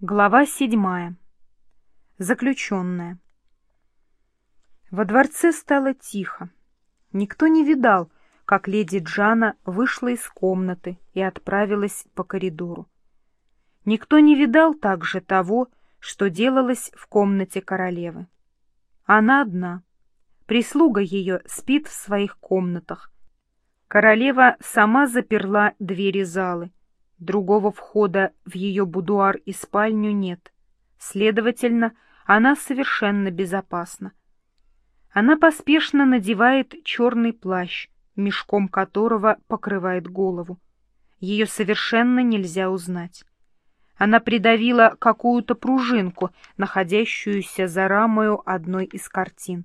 Глава седьмая. Заключенная. Во дворце стало тихо. Никто не видал, как леди Джана вышла из комнаты и отправилась по коридору. Никто не видал также того, что делалось в комнате королевы. Она одна. Прислуга ее спит в своих комнатах. Королева сама заперла двери залы Другого входа в ее будуар и спальню нет. Следовательно, она совершенно безопасна. Она поспешно надевает черный плащ, мешком которого покрывает голову. Ее совершенно нельзя узнать. Она придавила какую-то пружинку, находящуюся за рамою одной из картин.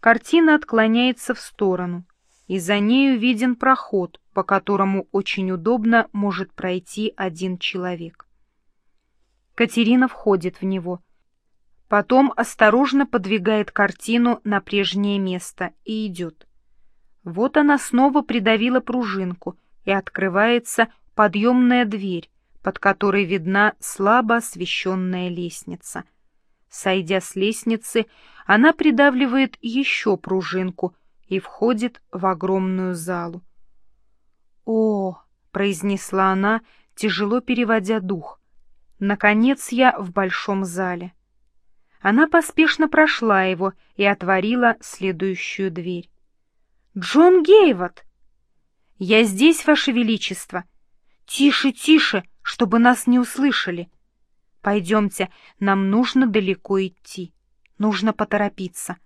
Картина отклоняется в сторону, и за нею виден проход, по которому очень удобно может пройти один человек. Катерина входит в него. Потом осторожно подвигает картину на прежнее место и идет. Вот она снова придавила пружинку, и открывается подъемная дверь, под которой видна слабо освещенная лестница. Сойдя с лестницы, она придавливает еще пружинку и входит в огромную залу. «О!» — произнесла она, тяжело переводя дух. «Наконец я в большом зале». Она поспешно прошла его и отворила следующую дверь. «Джон Гейвот!» «Я здесь, Ваше Величество!» «Тише, тише, чтобы нас не услышали!» «Пойдемте, нам нужно далеко идти. Нужно поторопиться».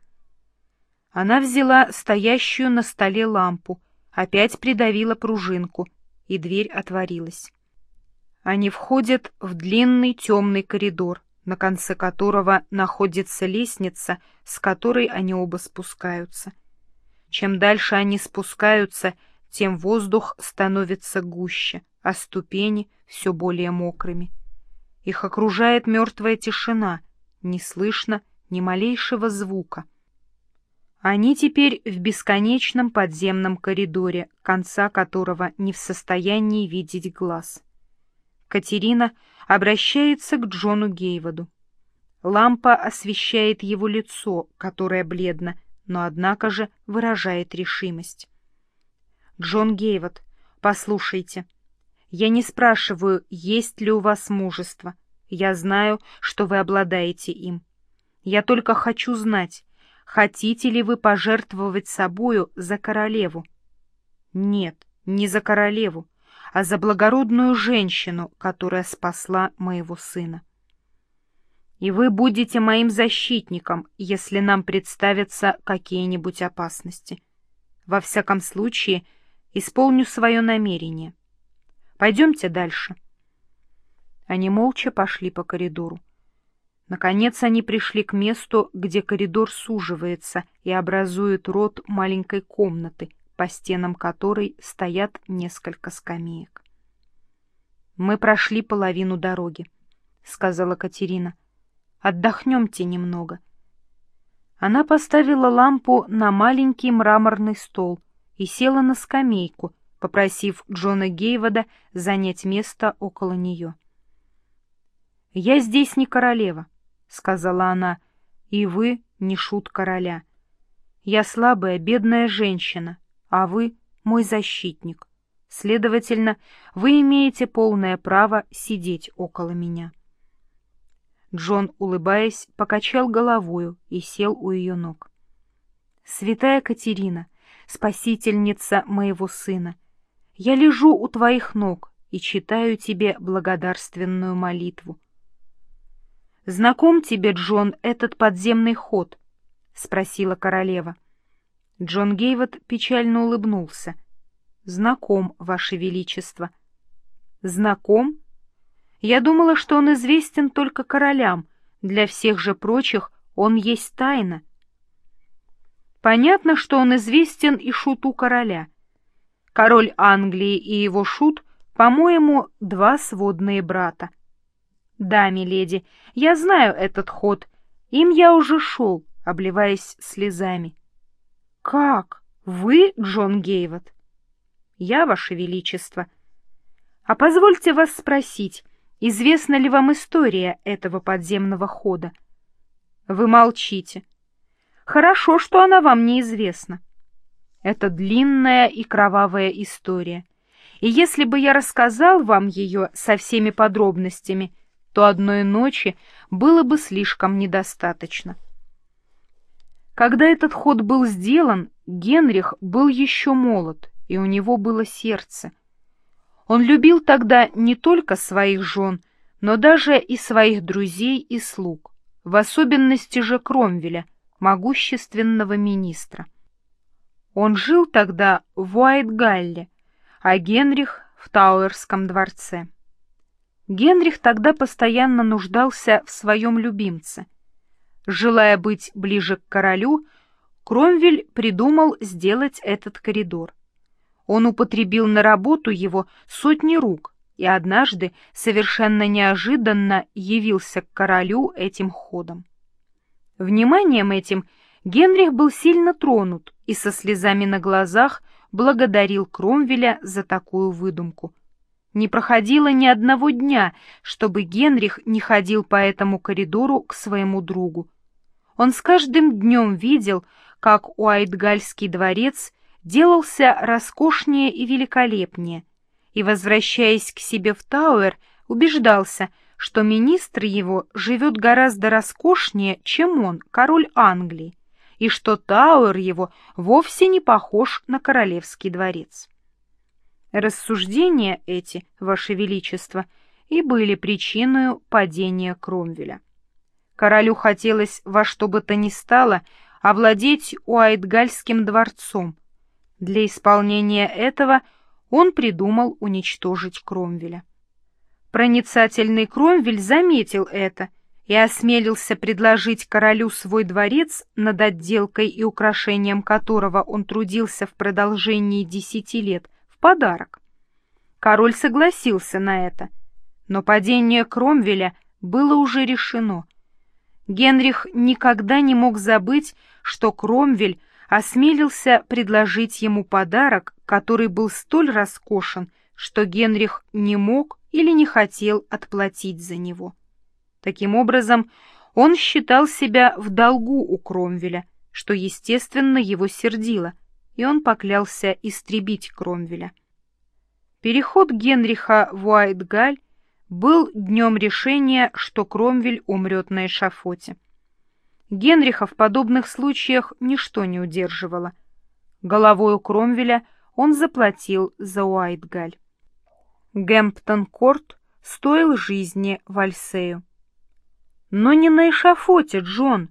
Она взяла стоящую на столе лампу, опять придавила пружинку, и дверь отворилась. Они входят в длинный темный коридор, на конце которого находится лестница, с которой они оба спускаются. Чем дальше они спускаются, тем воздух становится гуще, а ступени все более мокрыми. Их окружает мертвая тишина, не слышно ни малейшего звука. Они теперь в бесконечном подземном коридоре, конца которого не в состоянии видеть глаз. Катерина обращается к Джону Гейводу. Лампа освещает его лицо, которое бледно, но однако же выражает решимость. «Джон Гейвот, послушайте, я не спрашиваю, есть ли у вас мужество. Я знаю, что вы обладаете им. Я только хочу знать, Хотите ли вы пожертвовать собою за королеву? Нет, не за королеву, а за благородную женщину, которая спасла моего сына. И вы будете моим защитником, если нам представятся какие-нибудь опасности. Во всяком случае, исполню свое намерение. Пойдемте дальше. Они молча пошли по коридору. Наконец они пришли к месту, где коридор суживается и образует рот маленькой комнаты, по стенам которой стоят несколько скамеек. «Мы прошли половину дороги», — сказала Катерина. «Отдохнемте немного». Она поставила лампу на маленький мраморный стол и села на скамейку, попросив Джона Гейвода занять место около нее. «Я здесь не королева», — сказала она, — «и вы не шут короля. Я слабая, бедная женщина, а вы — мой защитник. Следовательно, вы имеете полное право сидеть около меня». Джон, улыбаясь, покачал головою и сел у ее ног. «Святая Катерина, спасительница моего сына, я лежу у твоих ног и читаю тебе благодарственную молитву. «Знаком тебе, Джон, этот подземный ход?» — спросила королева. Джон Гейвот печально улыбнулся. «Знаком, Ваше Величество». «Знаком? Я думала, что он известен только королям, для всех же прочих он есть тайна». Понятно, что он известен и шуту короля. Король Англии и его шут, по-моему, два сводные брата. «Да, миледи, я знаю этот ход. Им я уже шел, обливаясь слезами». «Как? Вы, Джон Гейвот?» «Я, ваше величество». «А позвольте вас спросить, Известна ли вам история этого подземного хода? Вы молчите. Хорошо, что она вам неизвестна. Это длинная и кровавая история. И если бы я рассказал вам ее со всеми подробностями, то одной ночи было бы слишком недостаточно. Когда этот ход был сделан, Генрих был еще молод, и у него было сердце. Он любил тогда не только своих жен, но даже и своих друзей и слуг, в особенности же Кромвеля, могущественного министра. Он жил тогда в Уайтгалле, а Генрих — в Тауэрском дворце. Генрих тогда постоянно нуждался в своем любимце. Желая быть ближе к королю, Кромвель придумал сделать этот коридор. Он употребил на работу его сотни рук и однажды совершенно неожиданно явился к королю этим ходом. Вниманием этим Генрих был сильно тронут и со слезами на глазах благодарил Кромвеля за такую выдумку. Не проходило ни одного дня, чтобы Генрих не ходил по этому коридору к своему другу. Он с каждым днем видел, как Уайтгальский дворец делался роскошнее и великолепнее, и, возвращаясь к себе в Тауэр, убеждался, что министр его живет гораздо роскошнее, чем он, король Англии, и что Тауэр его вовсе не похож на королевский дворец. Рассуждения эти, Ваше Величество, и были причиной падения Кромвеля. Королю хотелось во что бы то ни стало овладеть Уайтгальским дворцом, для исполнения этого он придумал уничтожить Кромвеля. Проницательный Кромвель заметил это и осмелился предложить королю свой дворец, над отделкой и украшением которого он трудился в продолжении десяти лет, подарок. Король согласился на это, но падение Кромвеля было уже решено. Генрих никогда не мог забыть, что Кромвель осмелился предложить ему подарок, который был столь роскошен, что Генрих не мог или не хотел отплатить за него. Таким образом, он считал себя в долгу у Кромвеля, что, естественно, его сердило, и он поклялся истребить Кромвеля. Переход Генриха в Уайтгаль был днем решения, что Кромвель умрет на эшафоте. Генриха в подобных случаях ничто не удерживало. Головою Кромвеля он заплатил за Уайтгаль. Гэмптон-Корт стоил жизни Вальсею. Но не на эшафоте, Джон.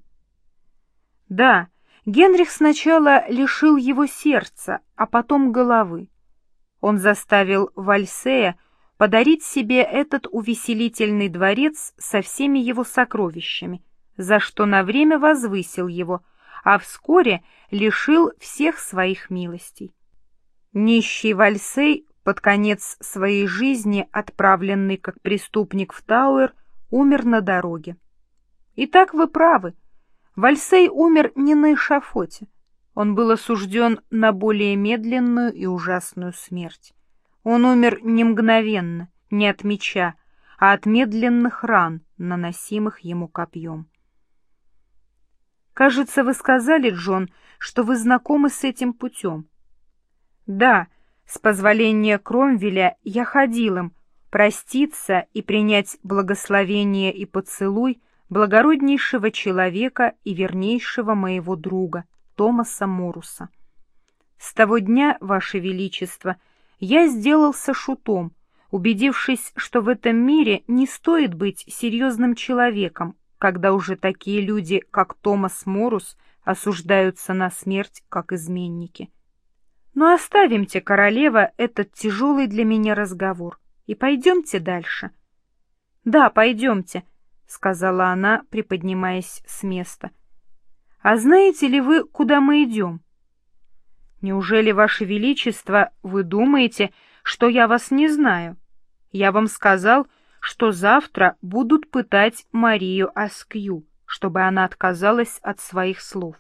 Да, Генрих сначала лишил его сердца, а потом головы. Он заставил Вальсея подарить себе этот увеселительный дворец со всеми его сокровищами — за что на время возвысил его, а вскоре лишил всех своих милостей. Нищий Вальсей, под конец своей жизни отправленный как преступник в Тауэр, умер на дороге. Итак, вы правы, Вальсей умер не на эшафоте, он был осужден на более медленную и ужасную смерть. Он умер не мгновенно, не от меча, а от медленных ран, наносимых ему копьем. Кажется, вы сказали, Джон, что вы знакомы с этим путем. Да, с позволения Кромвеля я ходил им, проститься и принять благословение и поцелуй благороднейшего человека и вернейшего моего друга, Томаса Моруса. С того дня, Ваше Величество, я сделался шутом, убедившись, что в этом мире не стоит быть серьезным человеком, когда уже такие люди, как Томас Морус, осуждаются на смерть, как изменники. Но оставимте, королева, этот тяжелый для меня разговор и пойдемте дальше. — Да, пойдемте, — сказала она, приподнимаясь с места. — А знаете ли вы, куда мы идем? — Неужели, Ваше Величество, вы думаете, что я вас не знаю? Я вам сказал, — что завтра будут пытать Марию Аскью, чтобы она отказалась от своих слов.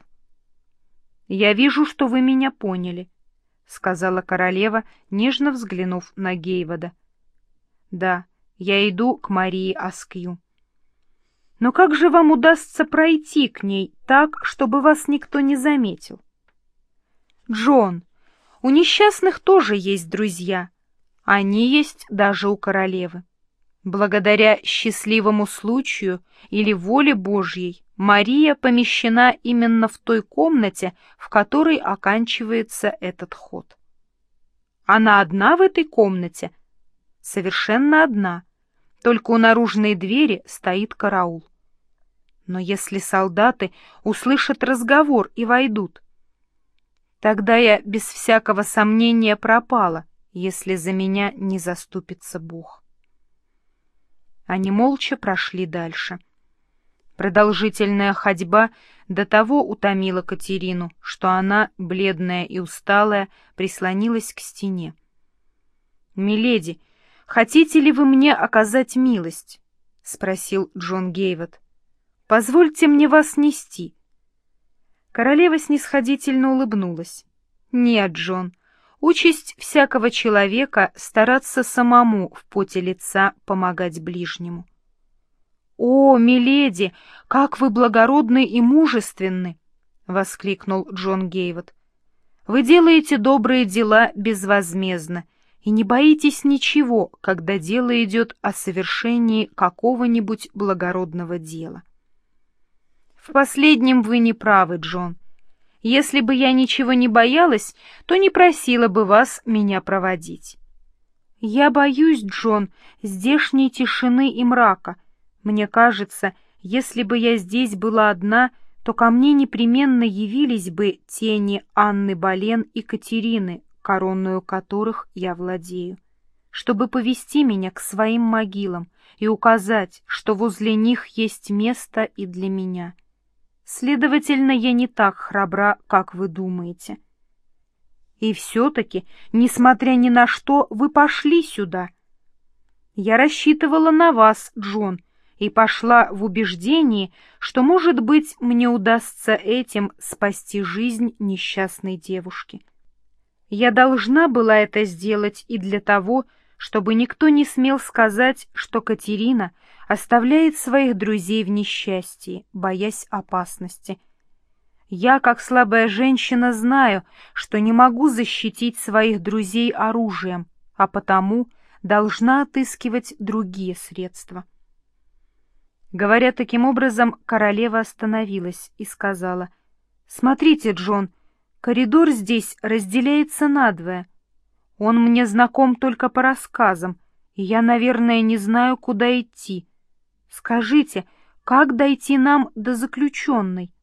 «Я вижу, что вы меня поняли», — сказала королева, нежно взглянув на Гейвода. «Да, Я иду к Марии Аскью. Но как же вам удастся пройти к ней так, чтобы вас никто не заметил? Джон, у несчастных тоже есть друзья. Они есть даже у королевы. Благодаря счастливому случаю или воле Божьей Мария помещена именно в той комнате, в которой оканчивается этот ход. Она одна в этой комнате? Совершенно одна. Только у наружной двери стоит караул. Но если солдаты услышат разговор и войдут, тогда я без всякого сомнения пропала, если за меня не заступится Бог. Они молча прошли дальше. Продолжительная ходьба до того утомила Катерину, что она, бледная и усталая, прислонилась к стене. «Миледи, хотите ли вы мне оказать милость?» — спросил Джон Гейвот. «Позвольте мне вас нести». Королева снисходительно улыбнулась. «Нет, Джон, Участь всякого человека — стараться самому в поте лица помогать ближнему. «О, миледи, как вы благородны и мужественны!» — воскликнул Джон Гейвот. «Вы делаете добрые дела безвозмездно и не боитесь ничего, когда дело идет о совершении какого-нибудь благородного дела». «В последнем вы не правы, Джон», если бы я ничего не боялась, то не просила бы вас меня проводить. Я боюсь, Джон, здешней тишины и мрака. Мне кажется, если бы я здесь была одна, то ко мне непременно явились бы тени Анны Болен и Катерины, коронную которых я владею, чтобы повести меня к своим могилам и указать, что возле них есть место и для меня. Следовательно, я не так храбра, как вы думаете. И все-таки, несмотря ни на что, вы пошли сюда. Я рассчитывала на вас, Джон, и пошла в убеждении, что, может быть, мне удастся этим спасти жизнь несчастной девушки. Я должна была это сделать и для того, чтобы никто не смел сказать, что Катерина — оставляет своих друзей в несчастье, боясь опасности. Я, как слабая женщина, знаю, что не могу защитить своих друзей оружием, а потому должна отыскивать другие средства. Говоря таким образом, королева остановилась и сказала, «Смотрите, Джон, коридор здесь разделяется надвое. Он мне знаком только по рассказам, и я, наверное, не знаю, куда идти. Скажите, как дойти нам до заключенной?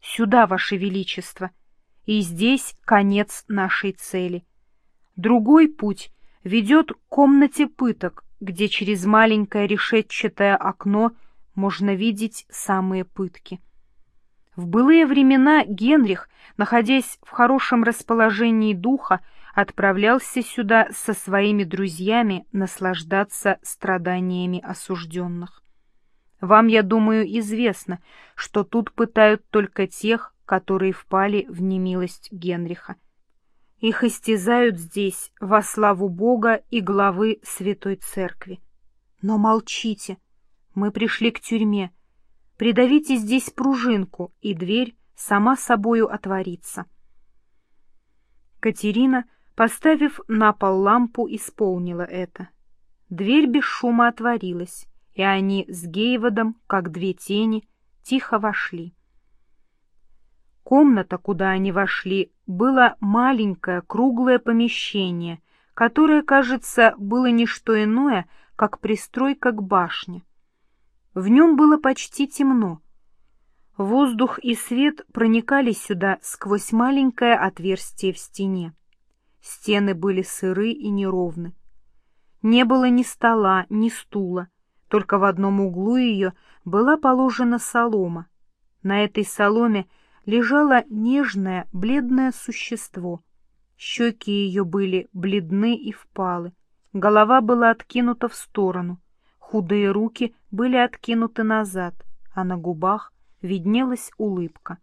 Сюда, Ваше Величество, и здесь конец нашей цели. Другой путь ведет к комнате пыток, где через маленькое решетчатое окно можно видеть самые пытки. В былые времена Генрих, находясь в хорошем расположении духа, отправлялся сюда со своими друзьями наслаждаться страданиями осужденных. Вам, я думаю, известно, что тут пытают только тех, которые впали в немилость Генриха. Их истязают здесь во славу Бога и главы Святой Церкви. Но молчите, мы пришли к тюрьме. Придавите здесь пружинку, и дверь сама собою отворится. Катерина Поставив на пол лампу, исполнила это. Дверь без шума отворилась, и они с Гейводом, как две тени, тихо вошли. Комната, куда они вошли, было маленькое круглое помещение, которое, кажется, было не что иное, как пристройка к башне. В нем было почти темно. Воздух и свет проникали сюда сквозь маленькое отверстие в стене. Стены были сыры и неровны. Не было ни стола, ни стула, только в одном углу ее была положена солома. На этой соломе лежало нежное, бледное существо. Щеки ее были бледны и впалы, голова была откинута в сторону, худые руки были откинуты назад, а на губах виднелась улыбка.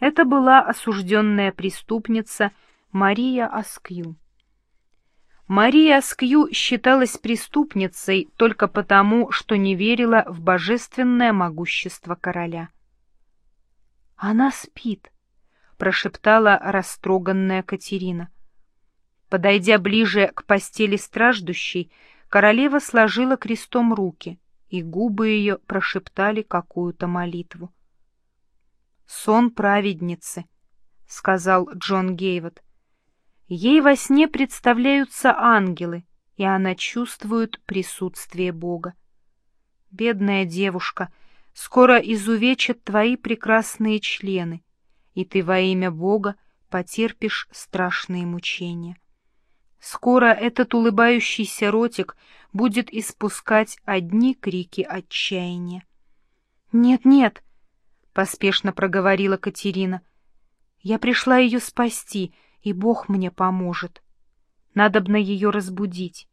Это была осужденная преступница — Мария Аскью. Мария Аскью считалась преступницей только потому, что не верила в божественное могущество короля. «Она спит», — прошептала растроганная Катерина. Подойдя ближе к постели страждущей, королева сложила крестом руки, и губы ее прошептали какую-то молитву. «Сон праведницы», — сказал Джон Гейвот. Ей во сне представляются ангелы, и она чувствует присутствие Бога. Бедная девушка, скоро изувечат твои прекрасные члены, и ты во имя Бога потерпишь страшные мучения. Скоро этот улыбающийся ротик будет испускать одни крики отчаяния. «Нет, нет!» — поспешно проговорила Катерина. «Я пришла ее спасти, и Бог мне поможет. Надобно ее разбудить».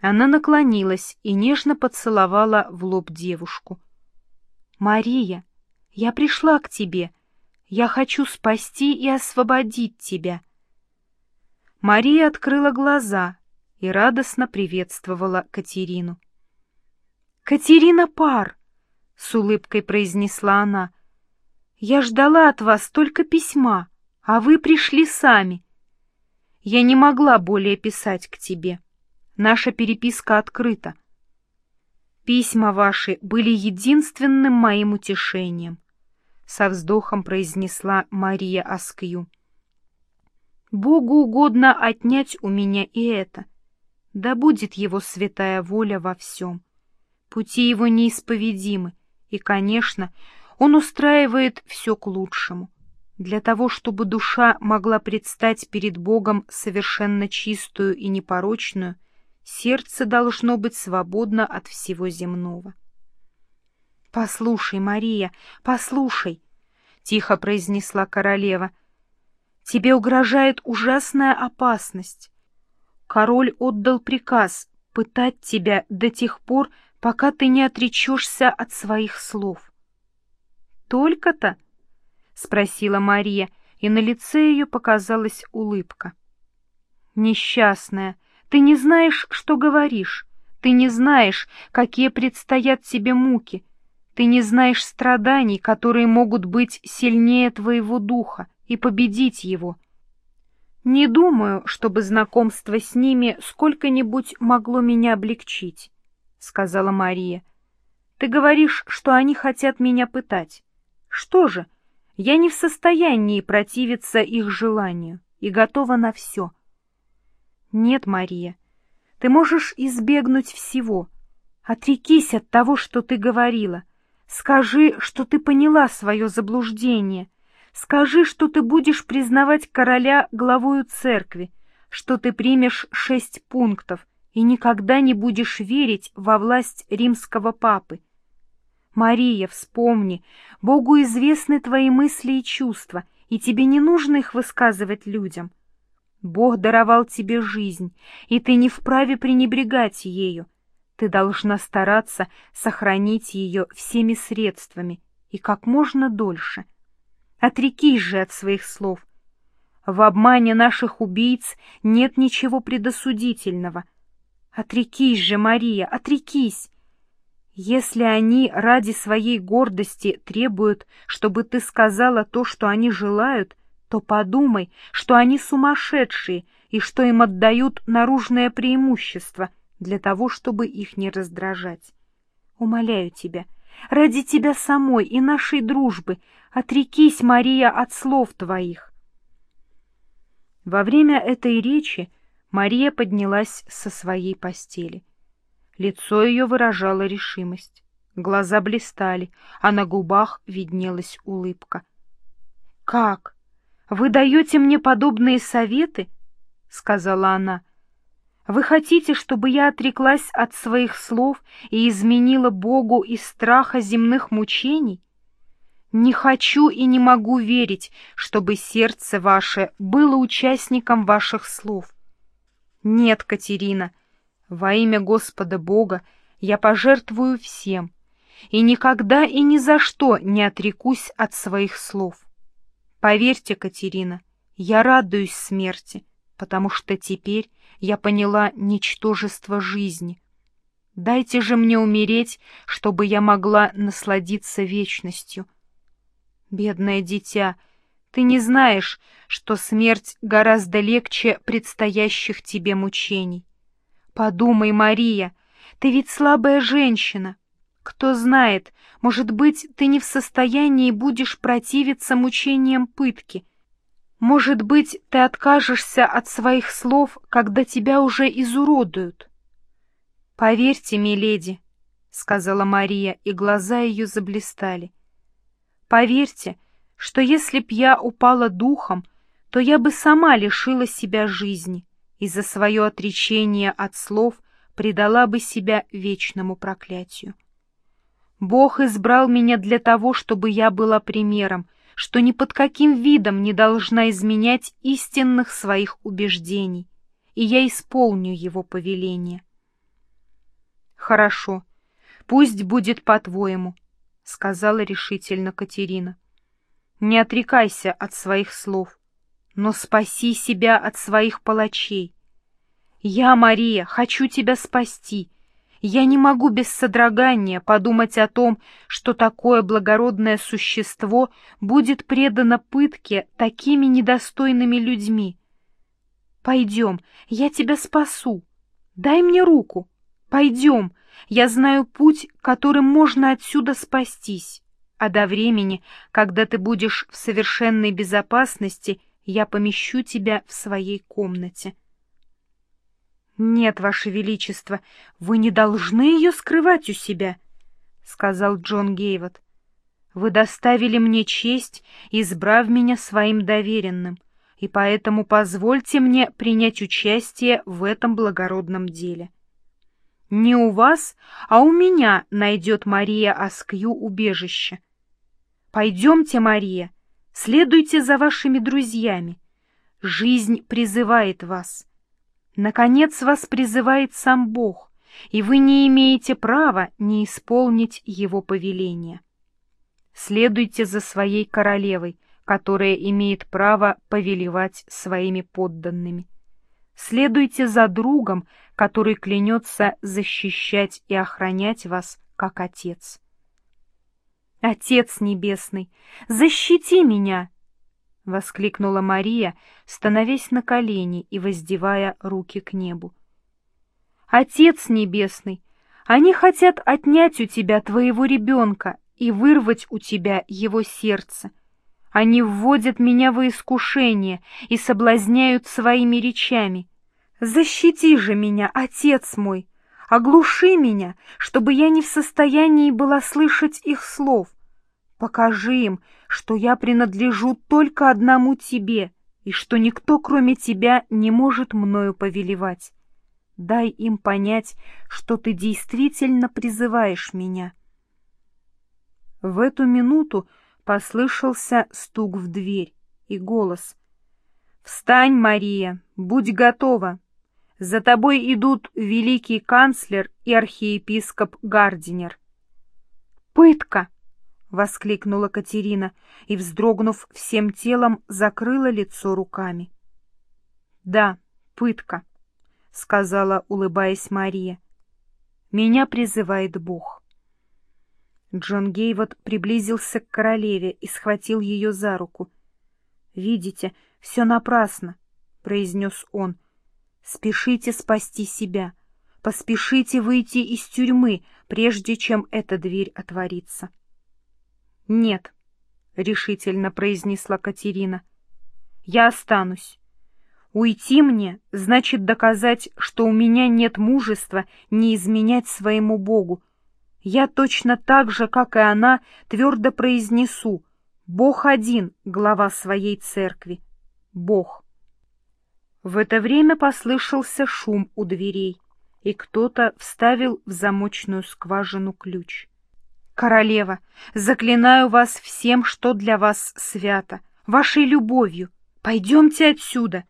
Она наклонилась и нежно поцеловала в лоб девушку. «Мария, я пришла к тебе. Я хочу спасти и освободить тебя». Мария открыла глаза и радостно приветствовала Катерину. «Катерина Пар!» — с улыбкой произнесла она. «Я ждала от вас только письма, а вы пришли сами. Я не могла более писать к тебе. Наша переписка открыта. Письма ваши были единственным моим утешением», — со вздохом произнесла Мария Аскью. Богу угодно отнять у меня и это. Да будет его святая воля во всем. Пути его неисповедимы, и, конечно, он устраивает все к лучшему. Для того, чтобы душа могла предстать перед Богом совершенно чистую и непорочную, сердце должно быть свободно от всего земного. «Послушай, Мария, послушай!» — тихо произнесла королева — Тебе угрожает ужасная опасность. Король отдал приказ пытать тебя до тех пор, пока ты не отречешься от своих слов. «Только-то?» — спросила Мария, и на лице ее показалась улыбка. «Несчастная, ты не знаешь, что говоришь, ты не знаешь, какие предстоят тебе муки, ты не знаешь страданий, которые могут быть сильнее твоего духа и победить его. Не думаю, чтобы знакомство с ними сколько-нибудь могло меня облегчить, — сказала Мария. Ты говоришь, что они хотят меня пытать. Что же, я не в состоянии противиться их желанию и готова на все. Нет, Мария, ты можешь избегнуть всего. Отрекись от того, что ты говорила. Скажи, что ты поняла свое заблуждение — Скажи, что ты будешь признавать короля главою церкви, что ты примешь шесть пунктов и никогда не будешь верить во власть римского папы. Мария, вспомни, Богу известны твои мысли и чувства, и тебе не нужно их высказывать людям. Бог даровал тебе жизнь, и ты не вправе пренебрегать ею. Ты должна стараться сохранить ее всеми средствами и как можно дольше — Отрекись же от своих слов. В обмане наших убийц нет ничего предосудительного. Отрекись же, Мария, отрекись. Если они ради своей гордости требуют, чтобы ты сказала то, что они желают, то подумай, что они сумасшедшие и что им отдают наружное преимущество для того, чтобы их не раздражать. Умоляю тебя, ради тебя самой и нашей дружбы, Отрекись, Мария, от слов твоих. Во время этой речи Мария поднялась со своей постели. Лицо ее выражало решимость. Глаза блистали, а на губах виднелась улыбка. — Как? Вы даете мне подобные советы? — сказала она. — Вы хотите, чтобы я отреклась от своих слов и изменила Богу из страха земных мучений? Не хочу и не могу верить, чтобы сердце ваше было участником ваших слов. Нет, Катерина, во имя Господа Бога я пожертвую всем и никогда и ни за что не отрекусь от своих слов. Поверьте, Катерина, я радуюсь смерти, потому что теперь я поняла ничтожество жизни. Дайте же мне умереть, чтобы я могла насладиться вечностью. Бедное дитя, ты не знаешь, что смерть гораздо легче предстоящих тебе мучений. Подумай, Мария, ты ведь слабая женщина. Кто знает, может быть, ты не в состоянии будешь противиться мучениям пытки. Может быть, ты откажешься от своих слов, когда тебя уже изуродуют. Поверьте, миледи, — сказала Мария, и глаза ее заблистали. Поверьте, что если б я упала духом, то я бы сама лишила себя жизни и за свое отречение от слов предала бы себя вечному проклятию. Бог избрал меня для того, чтобы я была примером, что ни под каким видом не должна изменять истинных своих убеждений, и я исполню его повеление. «Хорошо, пусть будет по-твоему», — сказала решительно Катерина. «Не отрекайся от своих слов, но спаси себя от своих палачей. Я, Мария, хочу тебя спасти, я не могу без содрогания подумать о том, что такое благородное существо будет предано пытке такими недостойными людьми. Пойдем, я тебя спасу. Дай мне руку. Пойдем, я знаю путь, которым можно отсюда спастись. А до времени, когда ты будешь в совершенной безопасности, я помещу тебя в своей комнате. «Нет, Ваше Величество, вы не должны ее скрывать у себя», — сказал Джон Гейвот. «Вы доставили мне честь, избрав меня своим доверенным, и поэтому позвольте мне принять участие в этом благородном деле. Не у вас, а у меня найдет Мария Аскью убежище. Пойдемте, Мария, следуйте за вашими друзьями. Жизнь призывает вас». Наконец вас призывает сам Бог, и вы не имеете права не исполнить Его повеление. Следуйте за своей королевой, которая имеет право повелевать своими подданными. Следуйте за другом, который клянется защищать и охранять вас, как отец. Отец Небесный, защити меня! — воскликнула Мария, становясь на колени и воздевая руки к небу. «Отец Небесный, они хотят отнять у тебя твоего ребенка и вырвать у тебя его сердце. Они вводят меня во искушение и соблазняют своими речами. Защити же меня, отец мой, оглуши меня, чтобы я не в состоянии была слышать их слов. Покажи им, что я принадлежу только одному тебе, и что никто, кроме тебя, не может мною повелевать. Дай им понять, что ты действительно призываешь меня. В эту минуту послышался стук в дверь и голос. «Встань, Мария, будь готова. За тобой идут великий канцлер и архиепископ Гардинер». «Пытка!» — воскликнула Катерина и, вздрогнув всем телом, закрыла лицо руками. — Да, пытка, — сказала, улыбаясь Мария. — Меня призывает Бог. Джон Гейвот приблизился к королеве и схватил ее за руку. — Видите, все напрасно, — произнес он. — Спешите спасти себя. Поспешите выйти из тюрьмы, прежде чем эта дверь отворится. — «Нет», — решительно произнесла Катерина. «Я останусь. Уйти мне значит доказать, что у меня нет мужества не изменять своему Богу. Я точно так же, как и она, твердо произнесу «Бог один, глава своей церкви. Бог». В это время послышался шум у дверей, и кто-то вставил в замочную скважину ключ. Королева, заклинаю вас всем, что для вас свято, вашей любовью. Пойдемте отсюда.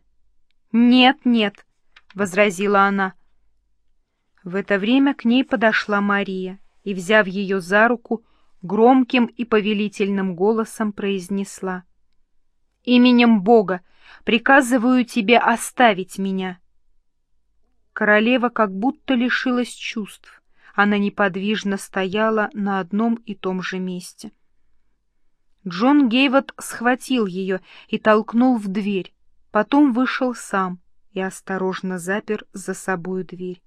Нет, нет, — возразила она. В это время к ней подошла Мария и, взяв ее за руку, громким и повелительным голосом произнесла. Именем Бога, приказываю тебе оставить меня». Королева как будто лишилась чувств. Она неподвижно стояла на одном и том же месте. Джон Гейвот схватил ее и толкнул в дверь, потом вышел сам и осторожно запер за собою дверь.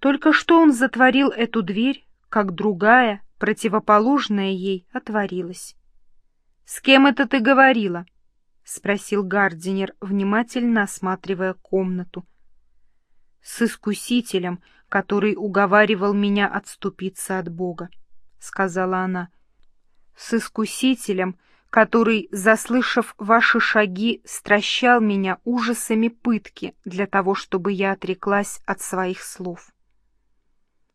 Только что он затворил эту дверь, как другая, противоположная ей, отворилась. — С кем это ты говорила? — спросил Гардинер, внимательно осматривая комнату. — С искусителем, который уговаривал меня отступиться от Бога, — сказала она. — с искусителем, который, заслышав ваши шаги, стращал меня ужасами пытки для того, чтобы я отреклась от своих слов.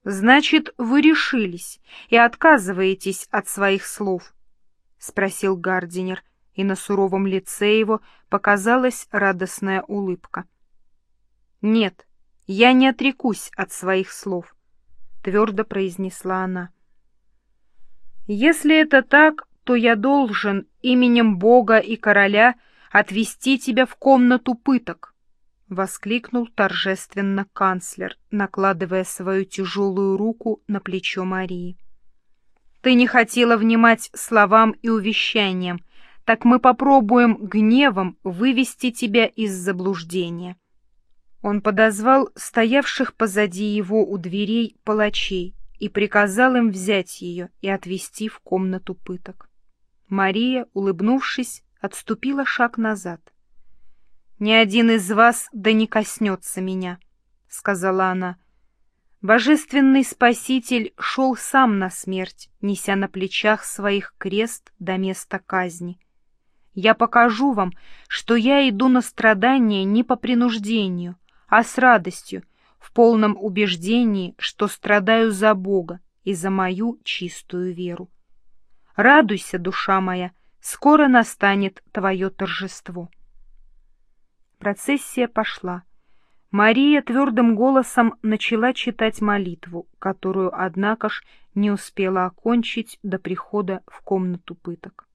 «Значит, вы решились и отказываетесь от своих слов?» — спросил Гардинер, и на суровом лице его показалась радостная улыбка. «Нет, я не отрекусь от своих слов», — твердо произнесла она. Если это так, то я должен именем Бога и короля отвести тебя в комнату пыток, — воскликнул торжественно канцлер, накладывая свою тяжелую руку на плечо Марии. Ты не хотела внимать словам и увещаниям, так мы попробуем гневом вывести тебя из заблуждения. Он подозвал стоявших позади его у дверей палачей и приказал им взять ее и отвести в комнату пыток. Мария, улыбнувшись, отступила шаг назад. «Ни один из вас да не коснется меня», — сказала она. Божественный Спаситель шел сам на смерть, неся на плечах своих крест до места казни. Я покажу вам, что я иду на страдания не по принуждению, а с радостью, в полном убеждении, что страдаю за Бога и за мою чистую веру. Радуйся, душа моя, скоро настанет твое торжество. Процессия пошла. Мария твердым голосом начала читать молитву, которую, однако ж, не успела окончить до прихода в комнату пыток.